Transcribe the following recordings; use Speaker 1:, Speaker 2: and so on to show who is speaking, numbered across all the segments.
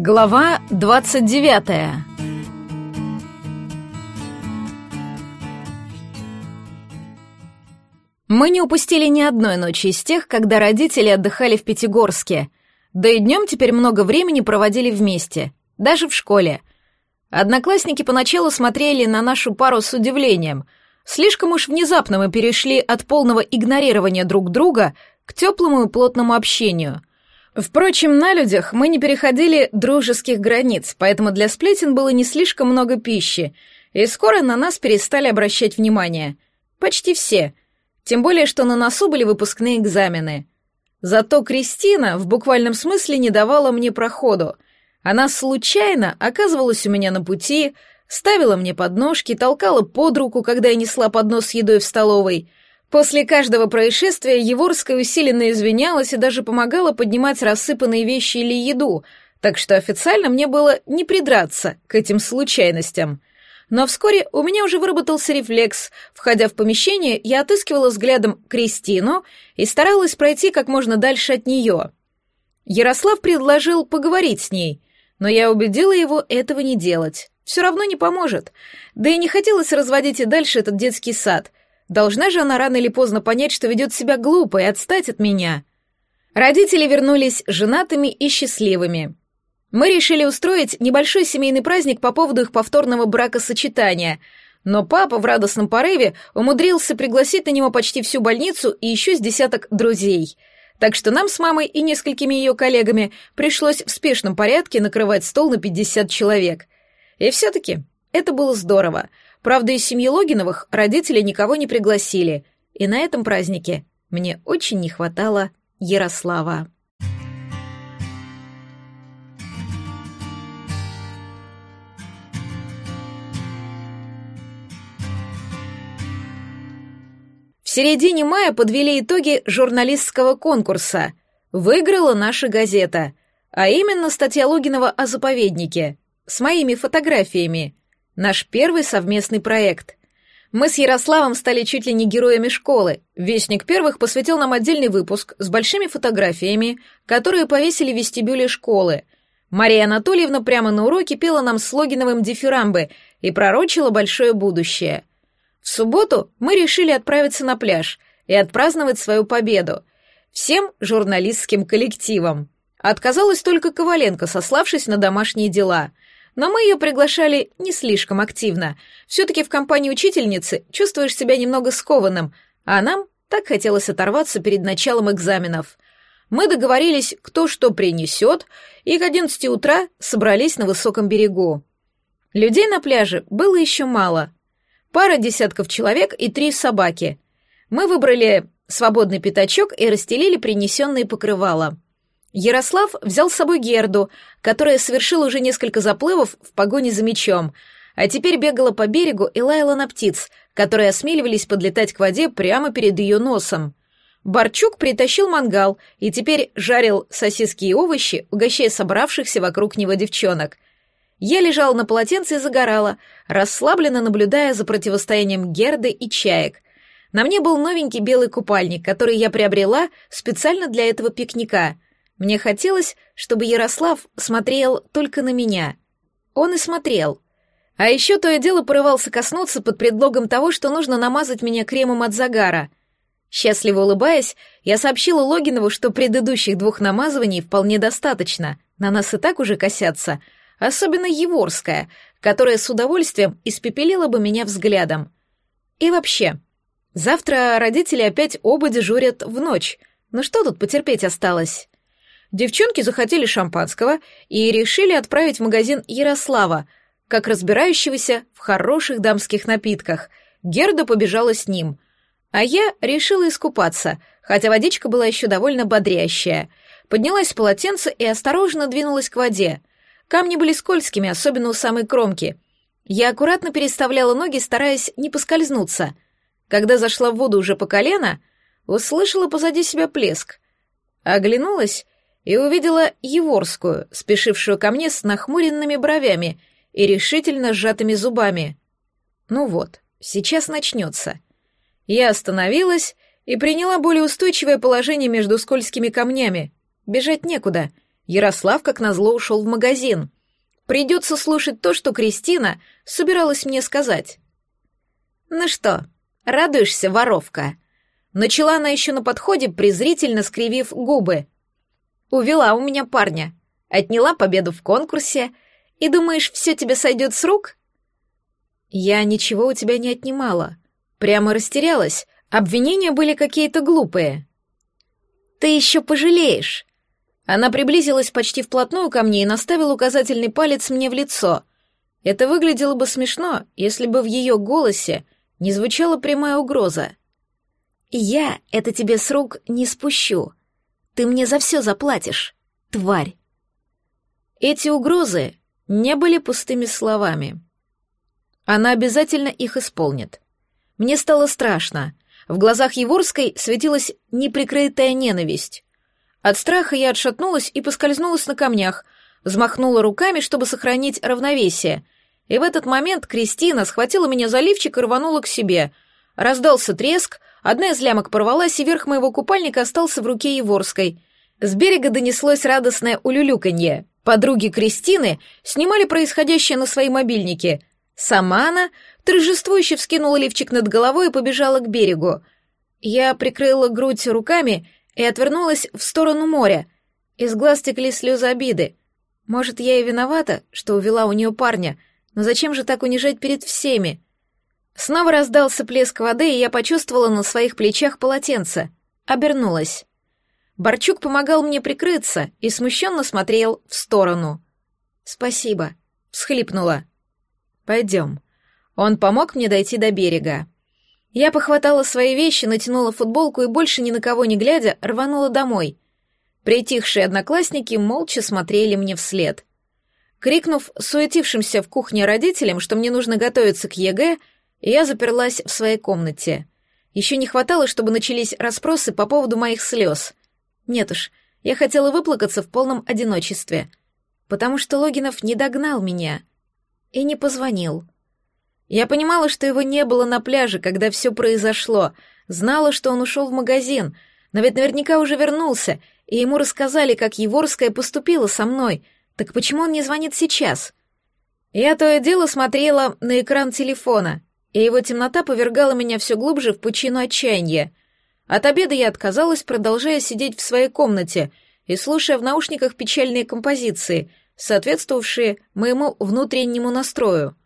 Speaker 1: Глава 29 Мы не упустили ни одной ночи из тех, когда родители отдыхали в Пятигорске. Да и днем теперь много времени проводили вместе, даже в школе. Одноклассники поначалу смотрели на нашу пару с удивлением. Слишком уж внезапно мы перешли от полного игнорирования друг друга к теплому и плотному общению — Впрочем, на людях мы не переходили дружеских границ, поэтому для сплетен было не слишком много пищи, и скоро на нас перестали обращать внимание. Почти все. Тем более, что на носу были выпускные экзамены. Зато Кристина в буквальном смысле не давала мне проходу. Она случайно оказывалась у меня на пути, ставила мне подножки, толкала под руку, когда я несла поднос с едой в столовой — После каждого происшествия Еворская усиленно извинялась и даже помогала поднимать рассыпанные вещи или еду, так что официально мне было не придраться к этим случайностям. Но вскоре у меня уже выработался рефлекс. Входя в помещение, я отыскивала взглядом Кристину и старалась пройти как можно дальше от нее. Ярослав предложил поговорить с ней, но я убедила его этого не делать. Все равно не поможет. Да и не хотелось разводить и дальше этот детский сад — Должна же она рано или поздно понять, что ведет себя глупо и отстать от меня. Родители вернулись женатыми и счастливыми. Мы решили устроить небольшой семейный праздник по поводу их повторного бракосочетания, но папа в радостном порыве умудрился пригласить на него почти всю больницу и еще с десяток друзей. Так что нам с мамой и несколькими ее коллегами пришлось в спешном порядке накрывать стол на 50 человек. И все-таки это было здорово — Правда, из семьи Логиновых родители никого не пригласили, и на этом празднике мне очень не хватало Ярослава. В середине мая подвели итоги журналистского конкурса. Выиграла наша газета, а именно статья Логинова о заповеднике с моими фотографиями. Наш первый совместный проект. Мы с Ярославом стали чуть ли не героями школы. Вестник первых посвятил нам отдельный выпуск с большими фотографиями, которые повесили в вестибюле школы. Мария Анатольевна прямо на уроке пела нам с Логиновым дифирамбы и пророчила большое будущее. В субботу мы решили отправиться на пляж и отпраздновать свою победу. Всем журналистским коллективом. Отказалась только Коваленко, сославшись на домашние дела — но мы ее приглашали не слишком активно. Все-таки в компании учительницы чувствуешь себя немного скованным, а нам так хотелось оторваться перед началом экзаменов. Мы договорились, кто что принесет, и к одиннадцати утра собрались на высоком берегу. Людей на пляже было еще мало. Пара десятков человек и три собаки. Мы выбрали свободный пятачок и расстелили принесенные покрывала. Ярослав взял с собой Герду, которая совершила уже несколько заплывов в погоне за мечом, а теперь бегала по берегу и лаяла на птиц, которые осмеливались подлетать к воде прямо перед ее носом. Барчук притащил мангал и теперь жарил сосиски и овощи, угощая собравшихся вокруг него девчонок. Я лежала на полотенце и загорала, расслабленно наблюдая за противостоянием Герды и чаек. На мне был новенький белый купальник, который я приобрела специально для этого пикника — мне хотелось, чтобы Ярослав смотрел только на меня. Он и смотрел. А еще то и дело порывался коснуться под предлогом того, что нужно намазать меня кремом от загара. Счастливо улыбаясь, я сообщила Логинову, что предыдущих двух намазываний вполне достаточно, на нас и так уже косятся, особенно Еворская, которая с удовольствием испепелила бы меня взглядом. И вообще, завтра родители опять оба дежурят в ночь, ну что тут потерпеть осталось? Девчонки захотели шампанского и решили отправить в магазин Ярослава, как разбирающегося в хороших дамских напитках. Герда побежала с ним. А я решила искупаться, хотя водичка была еще довольно бодрящая. Поднялась с полотенца и осторожно двинулась к воде. Камни были скользкими, особенно у самой кромки. Я аккуратно переставляла ноги, стараясь не поскользнуться. Когда зашла в воду уже по колено, услышала позади себя плеск. Оглянулась и увидела Еворскую, спешившую ко мне с нахмуренными бровями и решительно сжатыми зубами. Ну вот, сейчас начнется. Я остановилась и приняла более устойчивое положение между скользкими камнями. Бежать некуда. Ярослав, как назло, ушел в магазин. Придется слушать то, что Кристина собиралась мне сказать. «Ну что, радуешься, воровка?» Начала она еще на подходе, презрительно скривив губы. «Увела у меня парня, отняла победу в конкурсе, и думаешь, все тебе сойдет с рук?» «Я ничего у тебя не отнимала. Прямо растерялась. Обвинения были какие-то глупые». «Ты еще пожалеешь!» Она приблизилась почти вплотную ко мне и наставила указательный палец мне в лицо. Это выглядело бы смешно, если бы в ее голосе не звучала прямая угроза. «Я это тебе с рук не спущу. Ты мне за все заплатишь, тварь!» Эти угрозы не были пустыми словами. Она обязательно их исполнит. Мне стало страшно. В глазах Еворской светилась неприкрытая ненависть. От страха я отшатнулась и поскользнулась на камнях, взмахнула руками, чтобы сохранить равновесие. И в этот момент Кристина схватила меня за лифчик и рванула к себе. Раздался треск, одна из лямок порвалась, и верх моего купальника остался в руке Еворской. С берега донеслось радостное улюлюканье. Подруги Кристины снимали происходящее на свои мобильники. Сама она торжествующе вскинула лифчик над головой и побежала к берегу. Я прикрыла грудь руками и отвернулась в сторону моря. Из глаз текли слезы обиды. Может, я и виновата, что увела у нее парня, но зачем же так унижать перед всеми? Снова раздался плеск воды, и я почувствовала на своих плечах полотенце. Обернулась. Борчук помогал мне прикрыться и смущенно смотрел в сторону. «Спасибо», — всхлипнула. «Пойдем». Он помог мне дойти до берега. Я похватала свои вещи, натянула футболку и больше ни на кого не глядя рванула домой. Притихшие одноклассники молча смотрели мне вслед. Крикнув суетившимся в кухне родителям, что мне нужно готовиться к ЕГЭ, я заперлась в своей комнате. Еще не хватало, чтобы начались расспросы по поводу моих слез. Нет уж, я хотела выплакаться в полном одиночестве, потому что Логинов не догнал меня и не позвонил. Я понимала, что его не было на пляже, когда все произошло, знала, что он ушел в магазин, но ведь наверняка уже вернулся, и ему рассказали, как Еворская поступила со мной. Так почему он не звонит сейчас? Я то и дело смотрела на экран телефона, и его темнота повергала меня все глубже в пучину отчаяния. От обеда я отказалась, продолжая сидеть в своей комнате и слушая в наушниках печальные композиции, соответствовавшие моему внутреннему настрою.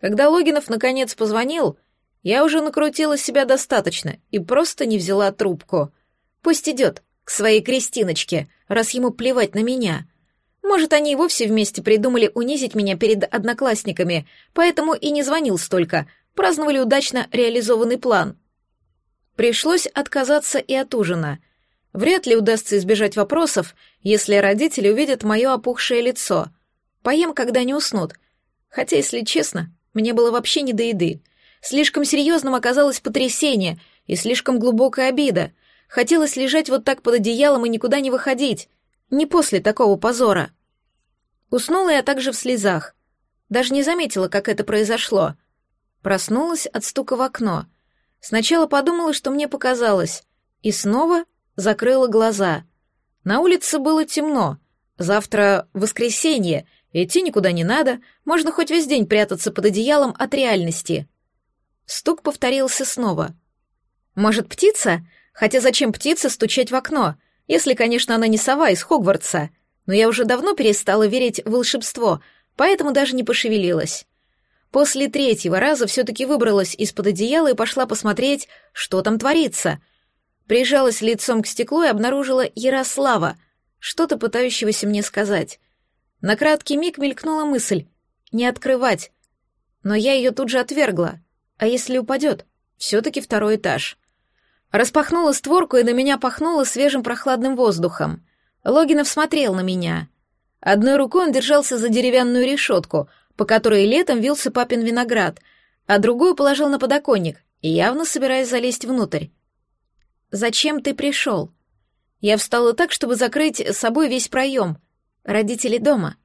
Speaker 1: Когда Логинов наконец позвонил, я уже накрутила себя достаточно и просто не взяла трубку. Пусть идет к своей Кристиночке, раз ему плевать на меня. Может, они и вовсе вместе придумали унизить меня перед одноклассниками, поэтому и не звонил столько, праздновали удачно реализованный план. Пришлось отказаться и от ужина. Вряд ли удастся избежать вопросов, если родители увидят мое опухшее лицо. Поем, когда не уснут. Хотя, если честно, мне было вообще не до еды. Слишком серьезным оказалось потрясение и слишком глубокая обида. Хотелось лежать вот так под одеялом и никуда не выходить. Не после такого позора. Уснула я также в слезах. Даже не заметила, как это произошло. Проснулась от стука в окно. Сначала подумала, что мне показалось, и снова закрыла глаза. На улице было темно. Завтра воскресенье, Идти никуда не надо, можно хоть весь день прятаться под одеялом от реальности. Стук повторился снова. Может, птица? Хотя зачем птице стучать в окно? Если, конечно, она не сова из Хогвартса. Но я уже давно перестала верить в волшебство, поэтому даже не пошевелилась. После третьего раза все-таки выбралась из-под одеяла и пошла посмотреть, что там творится. Прижалась лицом к стеклу и обнаружила Ярослава, что-то пытающегося мне сказать. На краткий миг мелькнула мысль — не открывать. Но я ее тут же отвергла. А если упадет? Все-таки второй этаж. Распахнула створку, и на меня пахнуло свежим прохладным воздухом. Логинов смотрел на меня. Одной рукой он держался за деревянную решетку, по которой летом вился папин виноград, а другую положил на подоконник, явно собираясь залезть внутрь. «Зачем ты пришел?» Я встала так, чтобы закрыть собой весь проем, родители дома.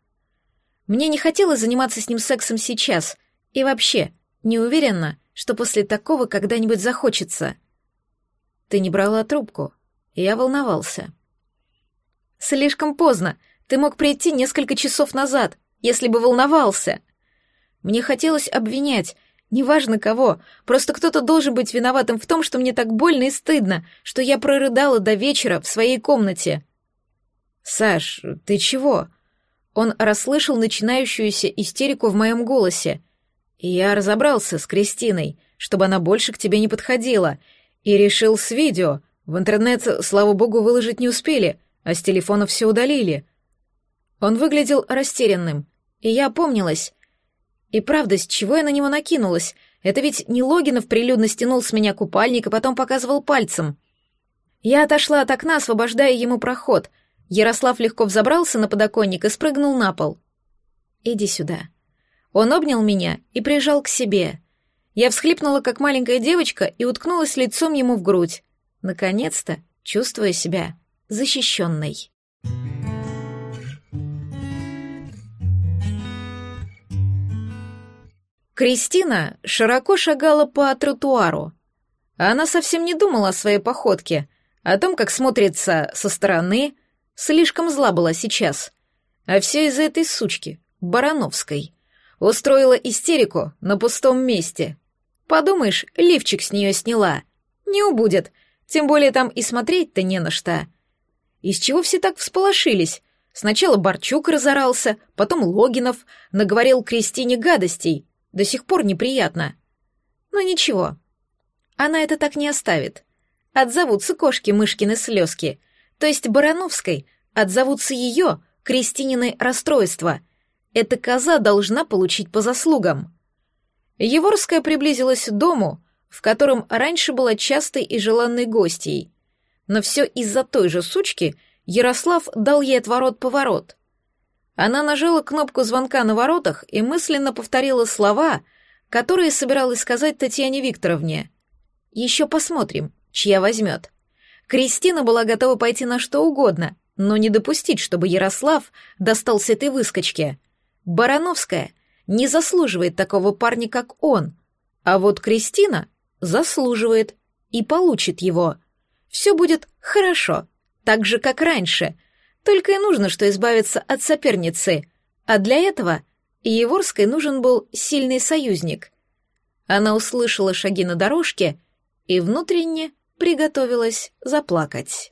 Speaker 1: Мне не хотелось заниматься с ним сексом сейчас, и вообще, не уверена, что после такого когда-нибудь захочется. Ты не брала трубку, я волновался. Слишком поздно, Ты мог прийти несколько часов назад, если бы волновался. Мне хотелось обвинять, неважно кого, просто кто-то должен быть виноватым в том, что мне так больно и стыдно, что я прорыдала до вечера в своей комнате. «Саш, ты чего?» Он расслышал начинающуюся истерику в моем голосе. Я разобрался с Кристиной, чтобы она больше к тебе не подходила, и решил с видео. В интернет, слава богу, выложить не успели, а с телефона все удалили. Он выглядел растерянным, и я опомнилась. И правда, с чего я на него накинулась? Это ведь не Логинов прилюдно стянул с меня купальник и потом показывал пальцем. Я отошла от окна, освобождая ему проход — Ярослав легко взобрался на подоконник и спрыгнул на пол. «Иди сюда». Он обнял меня и прижал к себе. Я всхлипнула, как маленькая девочка, и уткнулась лицом ему в грудь, наконец-то чувствуя себя защищенной. Кристина широко шагала по тротуару. Она совсем не думала о своей походке, о том, как смотрится со стороны, Слишком зла была сейчас. А все из-за этой сучки, Барановской. Устроила истерику на пустом месте. Подумаешь, лифчик с нее сняла. Не убудет, тем более там и смотреть-то не на что. Из чего все так всполошились? Сначала Борчук разорался, потом Логинов наговорил Кристине гадостей. До сих пор неприятно. Но ничего. Она это так не оставит. Отзовутся кошки-мышкины слезки — то есть Барановской, отзовутся ее, Кристинины расстройства. Эта коза должна получить по заслугам. Еворская приблизилась к дому, в котором раньше была частой и желанной гостьей. Но все из-за той же сучки Ярослав дал ей отворот-поворот. Она нажала кнопку звонка на воротах и мысленно повторила слова, которые собиралась сказать Татьяне Викторовне. «Еще посмотрим, чья возьмет». Кристина была готова пойти на что угодно, но не допустить, чтобы Ярослав достался этой выскочке. Барановская не заслуживает такого парня, как он, а вот Кристина заслуживает и получит его. Все будет хорошо, так же, как раньше, только и нужно, что избавиться от соперницы, а для этого Еворской нужен был сильный союзник. Она услышала шаги на дорожке и внутренне приготовилась заплакать.